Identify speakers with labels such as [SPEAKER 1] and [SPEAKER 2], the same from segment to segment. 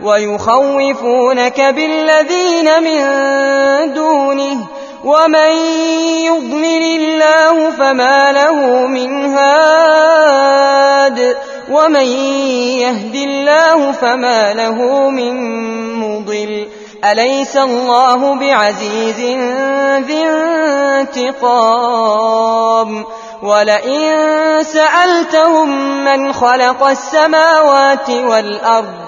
[SPEAKER 1] ويخوفونك بالذين من دونه ومن يضلل الله فما له من هاد ومن يهد الله فما له من مضل أليس الله بعزيز ذي انتقام ولئن سألتهم من خلق السماوات والأرض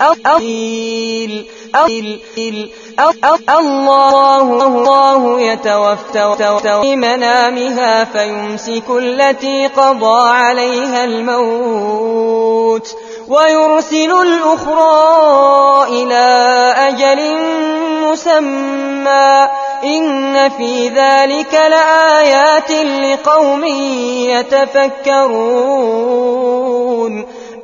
[SPEAKER 1] أطيل أطيل الله الله يتوفى منامها فيمسك التي قضى عليها الموت ويرسل الأخرى إلى أجل مسمى. إن في ذلك لآيات لقوم يتفكرون.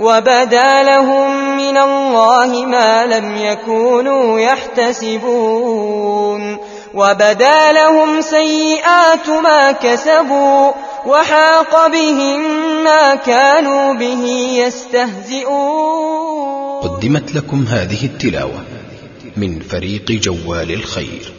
[SPEAKER 1] وبدا لهم من الله ما لم يكونوا يحتسبون وبدا لهم سيئات ما كسبوا وحاق بهم ما كانوا به يستهزئون.
[SPEAKER 2] قدمت لكم هذه التلاوة من فريق جوال الخير.